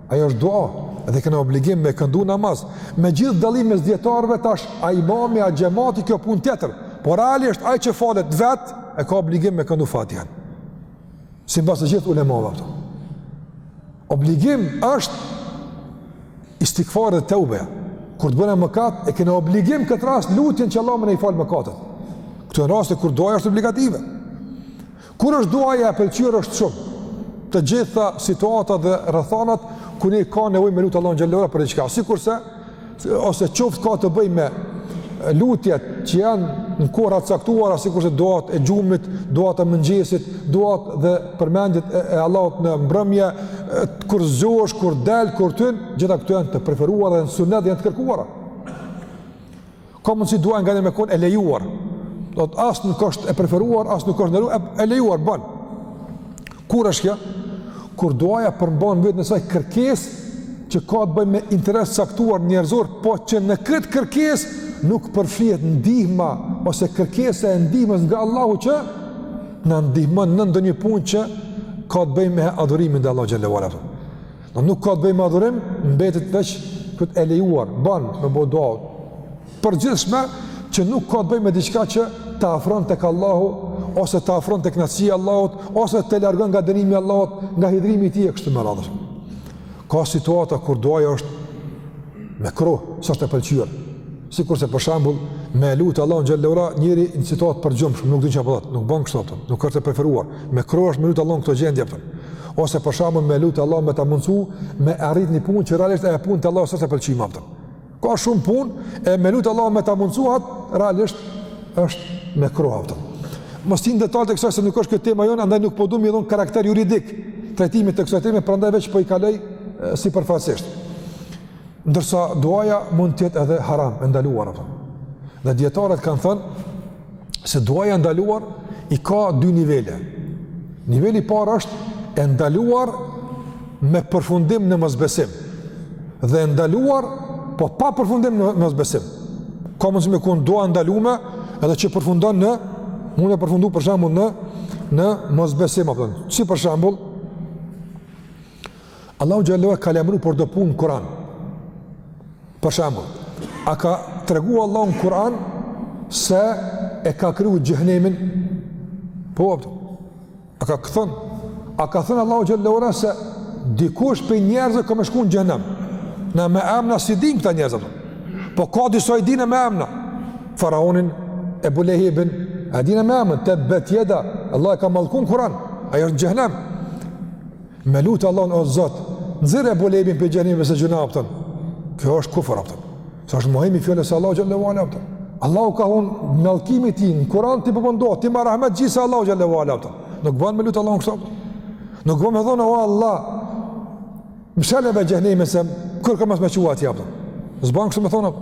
Ajo është dua dhe kena obligim me këndu n'namaz. Me gjithë dallime mes dijetarëve tash, a imami, a xhemati, kjo punë tjetër. Por realisht ai që falet vetë, e ka obligim me këndu Fatihan. Simbas gjithë ulemave apo. Obligim është istigfari dhe teubeja. Kur të bëna mëkat, e kena obligim këtë rast lutjen që Allah me na i falë mëkatet. Këto janë raste kur duaja është obligative. Kur është duaja e pëlqyer? Është shumë. Të gjitha situatat dhe rrethanat kur njeri ka nevojë me lutë Allahun xhele uala për diçka. Sikurse, ose qoftë ka të bëjë me lutjet që janë në kohëra të caktuara sikurse duat e gjumit, duat e mëngjesit, duat dhe përmendjet e, e Allahut në mbrëmje, kur zgjohesh, kur del, kur t'hyn, gjitha këto janë të preferuara dhe në sunet janë të kërkuara. Ka mundësi duaja nganjëherë me konë e lejuar. Do të as nuk është e preferuar, as nuk është në e lejuar, bën. Kur është kjo? Kur duaja përmban veten e saj kërkesë që ka të bëjë me interes caktuar njerëzor, po që në këtë kërkesë nuk përfshihet ndihma ose kërkesa e ndihmës nga Allahu që na ndihmon në ndonjë punë që ka të bëjë me adhurimin ndaj Allahut xhele uala. Në nuk ka të bëjë me adhurim, mbetet veç këtë e lejuar, ban me bo dua t'përgjithshme që nuk ka të bëjë me diçka që të afron tek Allahu, ose të afron te knaqsia e Allahut, ose të largon nga dënimi i Allahut, nga hidhrimi i tij e kështu me radhë. Ka situata kur duaja është mekruh, s'është e pëlqyer. Sikurse për shembull, me lut Allahun xhele uala, njeri në situatë përgjumshëm, nuk din çfarë po thotë, nuk bën kështu atë, nuk është e preferuar. Mekruh është me lut Allahun këto gjendje atë. Ose për shembull me lut Allahun me ta mundsu me arrit një punë që realisht ajo punë te Allahu s'është e pëlqim atë. Ka shumë punë e me lut Allahun me ta mundsu atë realisht është mekruh atë. Mos t'hyj n'detalet e kësaj se nuk është kjo tema jonë, andaj nuk po dua me i dhon karakter juridik trajtimit të kësaj teme, prandaj vetë po i kaloj sipërfaqësisht. Ndërsa duaja mund të jetë edhe haram, e ndaluar apo. Dhe dijetarët kanë thënë se duaja e ndaluara i ka dy nivele. Niveli i parë është e ndaluar me përfundim në mosbesim dhe e ndaluar po pa përfundim në mosbesim. Ka mundësi me kon duaja e ndalume edhe që përfundon në mund të përfundojë për shembull në në mosbesim apo. Si për shembull Allahu xhel-le ue ala ka lajmru për do punë n'Kur'an. Për shembull, a ka tregu Allahu në Kur'an se e ka kriju xhehenemin, a kupton? A ka thënë? A ka thënë Allahu xhel-le ue ala se dikush prej njerëzve ka me shku në xhehenem? Na me emna s'i dimë këta njerëz, a kupton. Po ka disa i dimë me emna. Faraonin, Ebu Lehebin, e dimë me emën, Tebbet jeda, Allahu e ka mallku n'Kur'an. Ai është në xhehenem. Me lutë Allahun o Zot, nxirre Ebu Lehebin prej xhehenemit se gjynah, a kupton. Kjo është kufër, a kupton. Se është mohim i fjalës së Allahut xhel-le ue ala, a kupton. Allahu ka thon mallkimin e tij n'Kur'an, ti po mendon ti ma rahmetxhi se Allahu xhel-le ue ala, a kupton. Nuk bën me lutë Allahun kështu. Nuk bën me thonë o Allah. Mshele xhehenemin se kurrkan mos me çu aty, a kupton. S'ban kështu me thonë.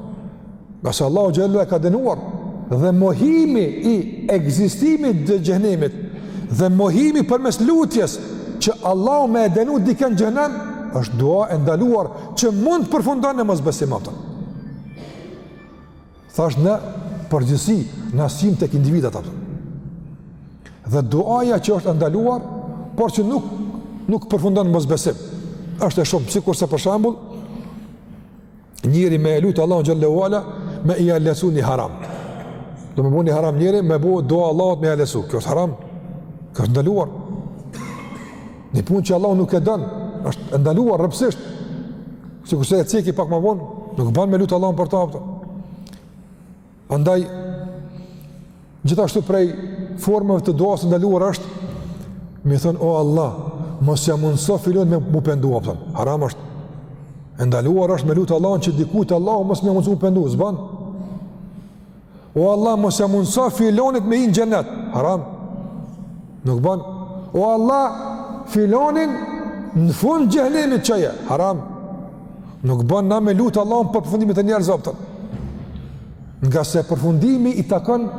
Ngase Allahu xhel-le ue ala e ka dënuar dhe mohimi i ekzistimit të xhehenemit dhe mohimi përmes lutjes që Allahu me e dënu dikën n'xhehenem është dua e ndaluar që mund të përfundon në mosbesim, a kupton. Thashë në përgjithësi, na s'him tek individat, a kupton. Dhe duaja që është e ndaluar, por që nuk, nuk përfundon në mosbesim, është e shumë, sikurse për shembull, njeri me e lutë Allahun xhel-le ue ala, me ia lehtësu një haram. Do me bu një haram njeri, me bu dua Allahut me ia lehtësu. Kjo është haram, kjo është e ndaluar. Një punë që Allahu nuk e don, është e ndaluar rreptësisht. Sikurse e ceki pak ma vonë, nuk ban me lutë Allahun për ta, a kupton Andaj, gjithashtu prej formave të duasë të ndaluar është, me thënë, o Allah, mos ia mundëso filonit me u pendu, a kupton, haram është, e ndaluar është me lutë Allahun që dikujt Allahu mos me ia mundësu m'u pendu, s'ban, o Allah, mos ia mundëso filonit me hi në xhennet, haram, Nuk bën. O Allah, filonin në fund t'xhehenemit çoje, haram. Nuk bën na me lut Allahun për përfundimin e njerëzve, a kupton. Ngase përfundimi i takon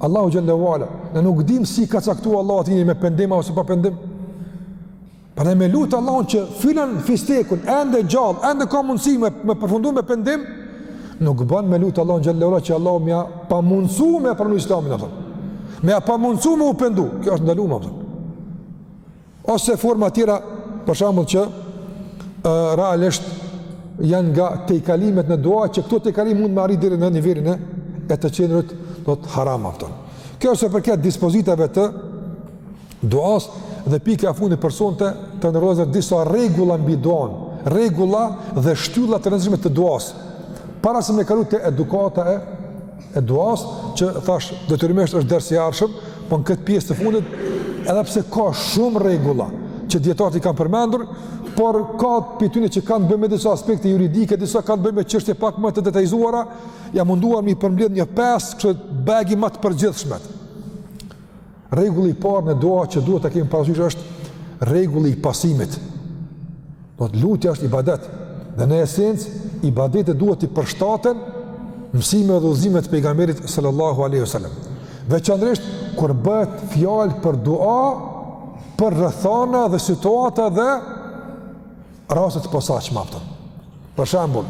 Allahut xhel-le ue ala. Na nuk dimë si ka caktu Allahu atij me pendim ose pa pendim. Prandaj me lutë Allahun që filan fistekun, ende gjallë, ende ka mundësi me, me përfundu me pendim, nuk bën me lutë Allahun xhel-le ue ala që Allahu me ia pamundësu me e pranu islamin, a kupton, me ia pamundësu me u pendu, kjo është e ndalume, ose forma tjera, për shembull që, e, realisht, janë nga tejkalimet në dua, që këto tejkalime mund me arrit deri në nivelin e, e të qenurit duatë haram, a kupton. Kjo është sa i përket dispozitave të duas dhe pika e fundit për sonte, të nderuar vëllezër, disa rregulla mbi duan, rregulla dhe shtylla të rëndësishme të duas. Para se me kalu te edukata e e duas, që thash detyrimisht është dersi i ardhshëm, po në këtë pjesë të fundit, edhe pse ka shumë rregulla që dijetarët i kanë përmendur, por ka prej tyne që kanë të bëjnë me disa aspekte juridike, disa kanë të bëjnë me çështje pak më të detajzuara, jam munduar me i përmbledh nja pesë kështu bajagi më të përgjithshme. Rregulli i parë në dua që duhet ta kemi parasysh është rregulli i pasimit. Do të thotë lutja është ibadet. Dhe në esencë ibadetet duhet t'i përshtaten mësimeve dhe udhëzimeve të pejgamberit sallallahu alaihi wasallam. Veçanërisht kur bëhet fjalë për dua për rrethana dhe situata dhe raste të posaçme, kupton. Për shembull,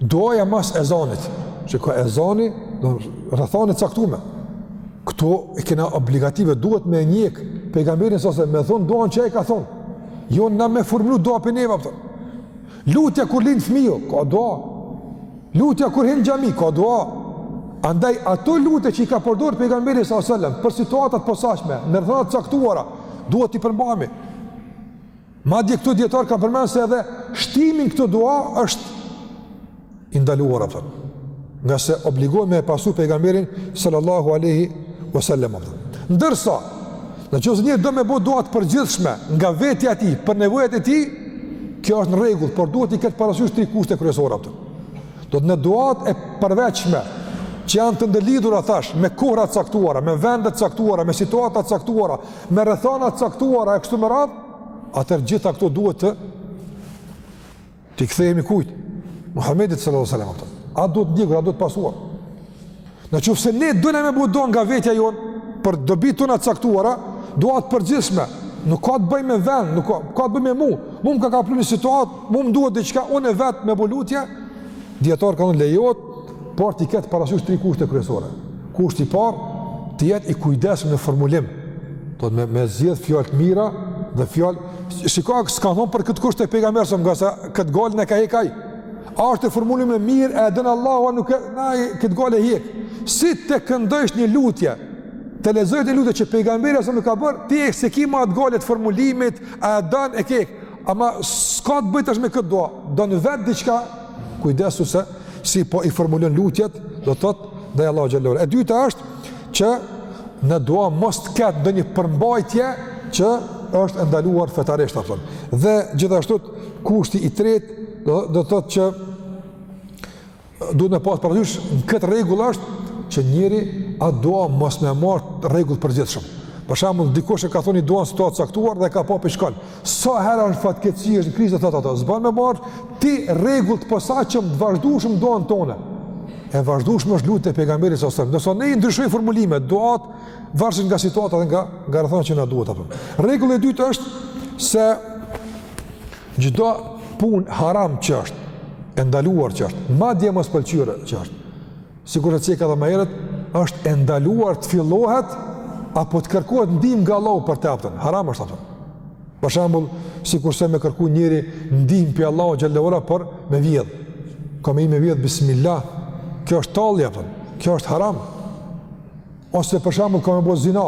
Duaja mas ezanit, që ka ezani, do rrethanë e caktuar. Ktu e kena obligative duhet me njek pejgamberin sallallahu alaihi wasallam me thon duan që e ka thon. Jo na me formulu dua prej neve, kupton. Lutja kur lind fëmiu, ka dua. Lutja kur hin n'xhami, ka dua. Andaj ato lutje që i ka përdorur pejgamberi sallallahu alaihi wasallam për situata të posaçme, në rrethana të caktuara, duhet t'i përmbahemi. Madje këtu dijetarët kanë përmendur se edhe shtimi në këto dua është i ndaluar, kupton. Ngase obligohet me e pasu pejgamberin sallallahu alaihi wasallam. Ndërsa në qoftë se njeri do me bo dua të përgjithshme nga vetja e tij për nevojat e tij, kjo është në rregull, por duhet t'i ketë parasysh tri kushte kryesore, kupton. Do të thotë në duatë e përveçme që janë të ndërlidhura thash me kohra të caktuara, me vende të caktuara, me situata të caktuara, me rrethana të caktuara e kështu me radhë, atëherë gjitha këto duhet t'i kthehemi kujt? Muhamedit sallallahu alaihi wasallam. Ai duhet ndjekur, ai duhet pasuar. Në qoftë se ne dona me bo dua nga vetja jonë për dobi tona të caktuara, dua të përgjithshme, nuk ka të bëjë me vend, nuk ka, ka të bëjë me mua. Mua më ka kaplu një situatë, mua më duhet diçka unë vetë me bo lutje, Dijetarët kanë thon lejohet, por t'i ketë parasysh tri kushte kryesore. Kushti i parë, të jetë i kujdesshëm në formulim. Domethënë me zgjedh fjalë të mira dhe fjalë shiko s'kanë thon për këtë kusht te pejgamberi sallallahu alaihi wasallam ngase kët gajle na e ka hek ai. A është e formulim e mirë, e don Allahu, a nuk e, na i këtë gajle e hek. Si të këndojsh një lutje, të lexojsh një lutje që pejgamberi sallallahu alaihi wasallam e ka bërë, ti s'e ki ma atë gajle të formulimit, a e don e kek. Ama s'ka të bëjë tash me këtë dua, don vetë diçka, kujdesu se si po i formulon lutjet, do të thotë ndaj Allahut xhelle xhelaluhu. E dyta është që në dua mos të ketë ndonjë përmbajtje që është e ndaluar fetarisht, kupton. Dhe gjithashtu kushti i tretë, do, do të thotë që Duhet me pasë parasysh në këtë rregull është që njëri a dua mos me marrë rregull të përgjithshëm. Për shambull, dikush e ka thonë ni dua n'situatë të caktuar dhe ka pa po i shkon. Sa herë është fatkeqësi është në krizë e thotë ato, s'ban me marrë ti rregull të posaçëm, të vazhdueshëm duan tonë. E vazhdueshme është lutja e pejgamberit s.a.s. Ndërsa ne i ndryshojmë formulimet, duatë varësisht nga situata dhe nga, nga rrethana që na duhet. Rregulli i dytë është se Çdo punë haram që është e ndaluar që është, madje mospëlqyer që është. Sikurse cekëm edhe më herët, është e ndaluar të fillohet apo të kërkohet ndihmë nga Allahu për të, kupton. Haram është, kupton. Për shembull, sikurse me kërku njëri ndihmë pi Allahut xhele ve ala për me vjedh. Ka me hi me vjedh bismillah. Kjo është tallje, kupton? Kjo është haram. Ose për shembull ka me bo zina.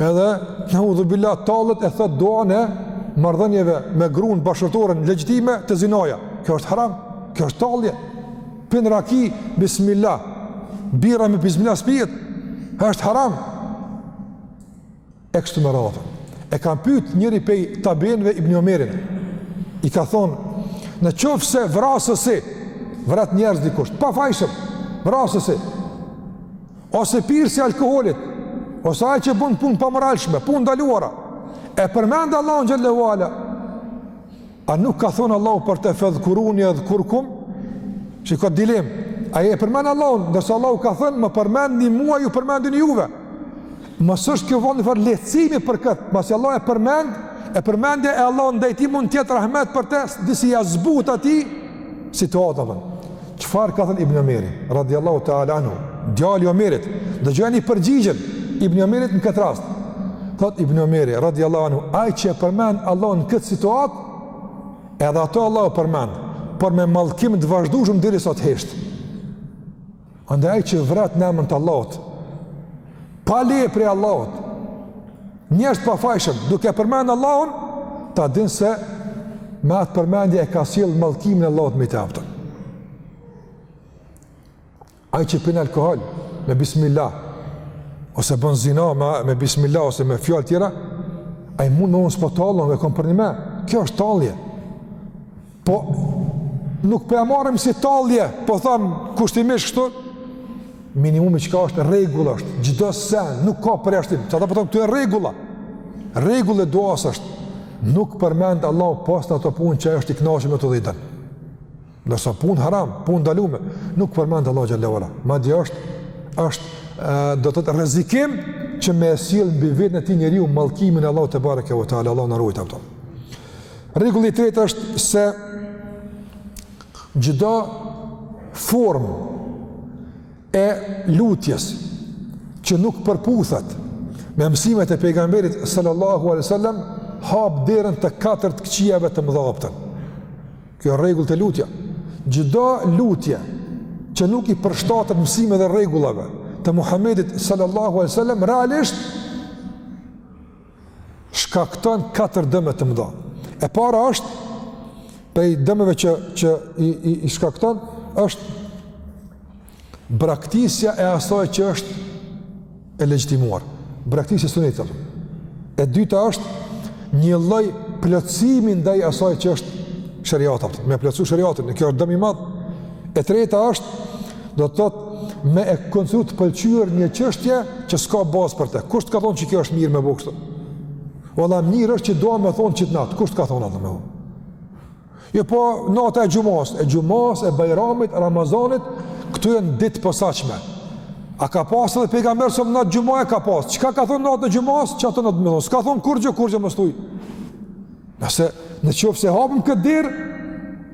Edhe neudhubilah tallet e thot duan e marrëdhënieve me gruan bashkëshorten legjitime te zinaja. Kjo është haram. Kjo është tallje. Pin raki bismillah. Birra me bismillah s'pihet. Është haram. e kështu me radhë. E kanë pyet njëri prej tabiinëve Ibn Omerin. I ka thonë, në qoftë se vrasësi vret njerëz dikush, pafajshëm, vrasësi. Ose pirësi i alkoolit, ose ai që bën punë pamoralshme, punë ndaluara. E përmend Allahu xhele ve ala. A nuk ka thonë Allahu për të fedhkuruni edhkurkum? S'ka dilemë, ai e përmend Allahun, ndërsa Allahu ka thënë, më përmendni mua, ju përmendi juve. Mos është kjo vallë ni farë lehtësimi për këtë, masi Allahu e përmend, e përmendja e Allahut ndaj tij mund t'jetë rahmet për të, disi ja zbut atij situatën. Çfarë ka thënë Ibn Omeri, radijallahu ta'ala anhu, djali i Omerit, dëgjojeni përgjigjen Ibn Omerit në këtë rast. Thot Ibn Omeri, radijallahu anhu, ai që e përmend Allahun në këtë situatë, edhe ato Allahu e përmend, por me mallkim të vazhdueshëm derisa të heshtë. Andaj ai që vret në emën të Allahut, Pa leje prej Allahut. Njerëz të pafajshëm, duke përmend Allahun, ta din se me atë përmendje e ka sjell mallkimin e Allahut mbi të, kupton. Ai që pin alkool me bismillah ose bën zina me me bismillah ose me fjalë tjera, ai mund të mos po tallon me komprimim. Kjo është tallje. Po nuk po e marrim si tallje, po them kushtimisht kështu. Minimumi çka është rregull është, çdo sen nuk ka përjashtim. Çfarë do të thonë këtu e rregulla? Rregull e duas është nuk përmend Allahu pos në ato punë që është i kënaqur me to dhe i don. Ndërsa punë haram, punë ndalume, nuk përmend Allahu xhele ve ala. Madje është është do të thotë rrezikim që me sjell mbi veten e tij njeriu mallkimin e Allahut tebareke ve teala, Allahu na ruajt, kupton. Rregulli i tretë është se çdo formë e lutjes që nuk përputhet me mësimet e pejgamberit sallallahu alaihi wasallam hap derën të katër këqijave të mëdha, a kupton. Kjo rregull te lutja. Çdo lutje që nuk i përshtatet mësimeve dhe rregullave të Muhamedit sallallahu alaihi wasallam realisht shkakton katër dëme të mëdha. E para është prej dëmeve që që i i, i shkakton është braktisja e asaj që është e legjitimuar. Braktisja e sunetit. E dyta është një lloj plotësimi ndaj asaj që është sheriati. Me plotësu sheriatin, kjo është dëm i madh. E treta është Do të thotë me e konsideru të pëlqyer një çështje që s'ka bazë për të. Kush të ka thonë që kjo është mirë me bo kështu? Valla mirë është qit dua me thonë qit nat. Kush të ka thonë atë më? Jo po nata e xhumos, e xhumos, e bajramit, ramazanit, këto janë ditë të posaçme. A ka pas edhe pejgamberi sa nat xhumaje ka pas? Çka ka thonë natën e xhumos? Qeta me thonë. S'ka thonë kurrgjo, kurrgjo mos thuj. Ngase në qoftë se hapim këtë derë,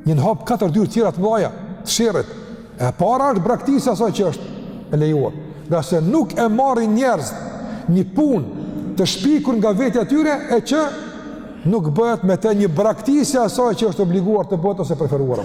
janë hap katër dyer tjera të mëdha të sherrit. E para është braktisja e asaj që është e lejuar. Ngase nuk e marrin njerëzit një punë të shpikur nga vetja e tyre e që nuk bëhet me te një braktisje e asaj që është obliguar të bëhet ose preferuar.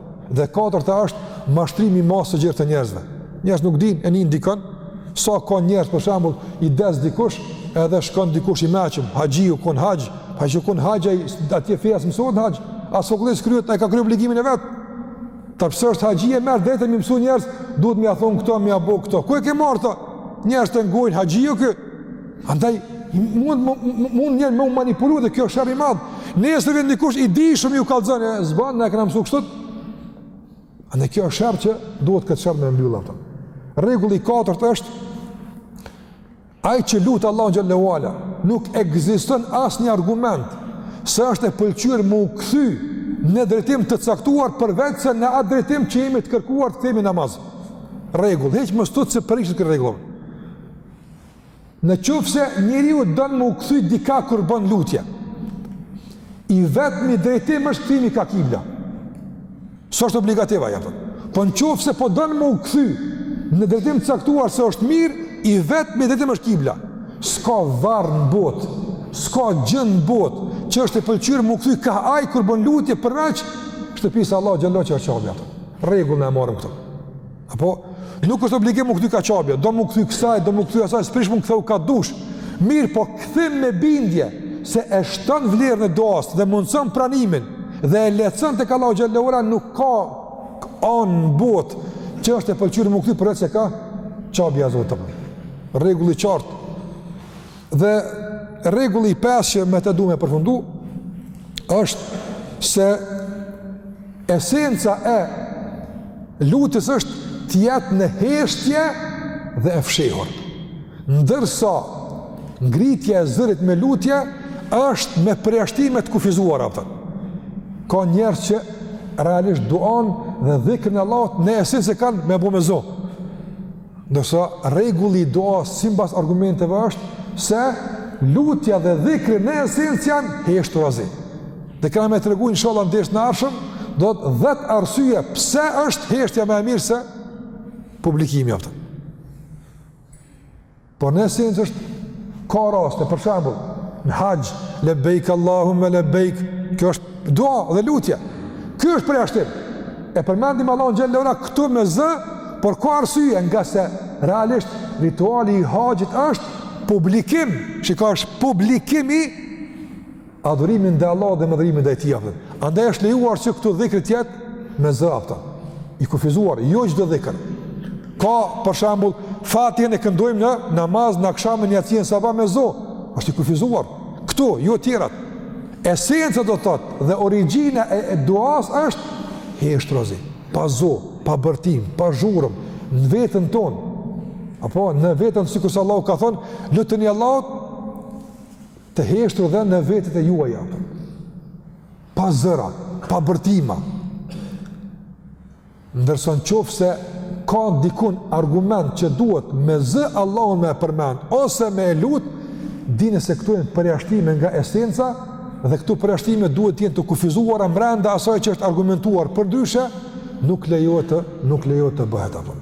Dhe e katërta është mashtrimi i masës së gjerë të njerëzve. Njerëzit nuk dinë e nijnë dikon sa ka njerëz për shembull i des dikush edhe shkon dikush i moçëm, haxhi, u kon n'haxh, po që u kon n'haxh ai, atje feja s'mësohet n'haxh, as fakultet s'kryhet, ai ka kry obligimin e vet. Tash pse është haxhi e merr drejtën me i mësu njerëzit, duhet me i thon këto, me i bo këto. Ku e ke marrë këto? Njerëzit e ngojnë, haxhi o ky. Andaj, mund, mund njeri me u manipulu dhe kjo sherr i madh. Nesër vjen dikush i dishëm ju kallëzon, e s'ban, na e kena mësu kështu. Andaj, kjo sherr që duhet këtë sherr me mbyll, a kupton. Rregulli 4 është, ai që lut Allahun xhele ue ala, nuk ekziston asnjë argument se është e pëlqyer me u kthy në drejtim të caktuar përveç se në atë drejtim që jemi të kërkuar të kthehemi n'namaz. Rregull, hiq mos u tut se prishet ky rregull. Në qoftë se njeriu don me u kthy dika kur bën lutje, i vetmi drejtim është kthimi ka kibla. S'është obligativ, a kupton. Po, po në qoftë se po don me u kthy në drejtim të caktuar se është mirë, i vetmi drejtim është kibla. S'ka varr në botë, s'ka gjë në botë, që është e pëlqyer me u kthy ka ai kur bën lutje përveç shtëpisë Allahut xhele ue ala që është Qabja. Rregull, ne e marrim këto. Apo, nuk është obligim me u kthy ka qabja, do me u kthy kësaj, do me u kthy asaj, s'prish me u kthy ka dush. Mirëpo kthim me bindje, se e shton vlerën e duas dhe mundëson pranimin, dhe e lehtëson tek Allahu xhele ue ala nuk ka anë në botë, që është e pëlqyer me u kthy, përveç se ka qabja zotë të përë. Rregull i qartë. Dhe rregulli i pestë që me të du me përfundu është se esenca e lutjes është të jetë në heshtje dhe e fshehur. Ndërsa ngritja e zërit me lutje është me përjashtime të kufizuara, kupton. Ka njerëz që realisht duan dhe dhikrin e Allahut në esencë kanë me bo me zo. Ndërsa rregulli i duas simbas argumenteve është se lutja dhe dhikri në esencë janë heshturazi. Dhe kena me tregu inshallah në dersin e ardhshëm do të 10 arsye pse është heshtja më e mirë se publikimi, kupton. Por në esencë është ka raste, për shembull, në haxh, lebeik Allahumma lebeik, kjo është dua dhe lutje. Ky është përjashtim. E përmendim Allahun xhele ue ala këtu me zë Por ka arsye ngase realisht rituali i haxhit është publikim, çka është publikim i adhurimit ndaj Allahut dhe madhërimit ndaj tij, kupton. Andaj është lejuar që këtu dhikri t'jetë me zë, kupton. I kufizuar, jo çdo dhikër. Ka, për shembull, Fatihanë e këndojmë në namaz, në aksham, në jaci, në sabah me zo. është i kufizuar. Këtu, jo tjerat. Esenca do të thotë dhe origjina e, e duas është heshturazi. pa zo, pa bërtimë, pa zhurmë, në veten tonë, apo në veten sikurse Allahu ka thonë, luteni Allahun të heshtur dhe në vetet e juaja, pa zëra, pa bërtima, ndërsa në qoftë se ka dikun argument që duhet me zë Allahun me e përmend, ose me e lut, dine se këto janë përjashtime nga esenca, dhe këto përjashtime duhet të jenë të kufizuara brenda asaj që është argumentuar, përndryshe nuk lejohet të nuk lejohet të bëhet apo.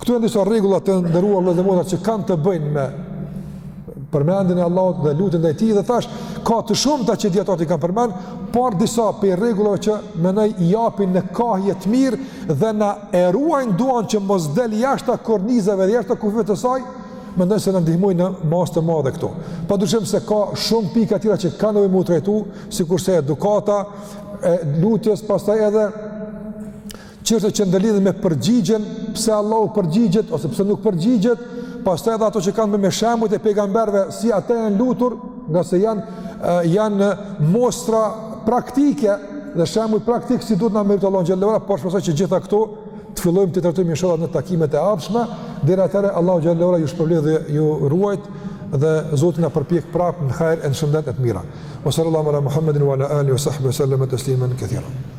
Këto janë disa rregulla të nderuar vëllezër e motra që kanë të bëjnë me përmendjen e Allahut dhe lutjen ndaj Tij dhe tash ka të shumta që dijetarët i kanë përmend, por disa prej rregullave që mendoj i japin një kahje të mirë dhe na e ruajnë duan që mos del jashtë kornizave dhe jashtë kufive të saj, Mendoj se na ndihmojnë në masë të madhe këto. Pa dyshim se ka shumë pika tjera që kanë nevojë me u trajtu, sikurse edukata e lutjes, pastaj edhe çështjet që ndërlidhen me përgjigjen, pse Allahu përgjigjet, ose pse nuk përgjigjet, pastaj edhe ato që kanë të bëjnë me shembujt e pejgamberve, si ata janë lutur, ngase janë, janë mostra praktike, dhe shembuj praktik si duhet na me e lut Allahun xhele ue ala, por shpresoj që gjitha këto të fillojmë t'i trajtojmë inshallah në takimet e ardhshme. Deri atëherë Allahu xhallahu ala ju shpërbleftë dhe ju ruajtë dhe Zoti na përpjektë prap në hajër e në shëndet e të mira. Wa sallallahu ala Muhammedin wa ala alihi wa sahbihi sallam tasliman kathira.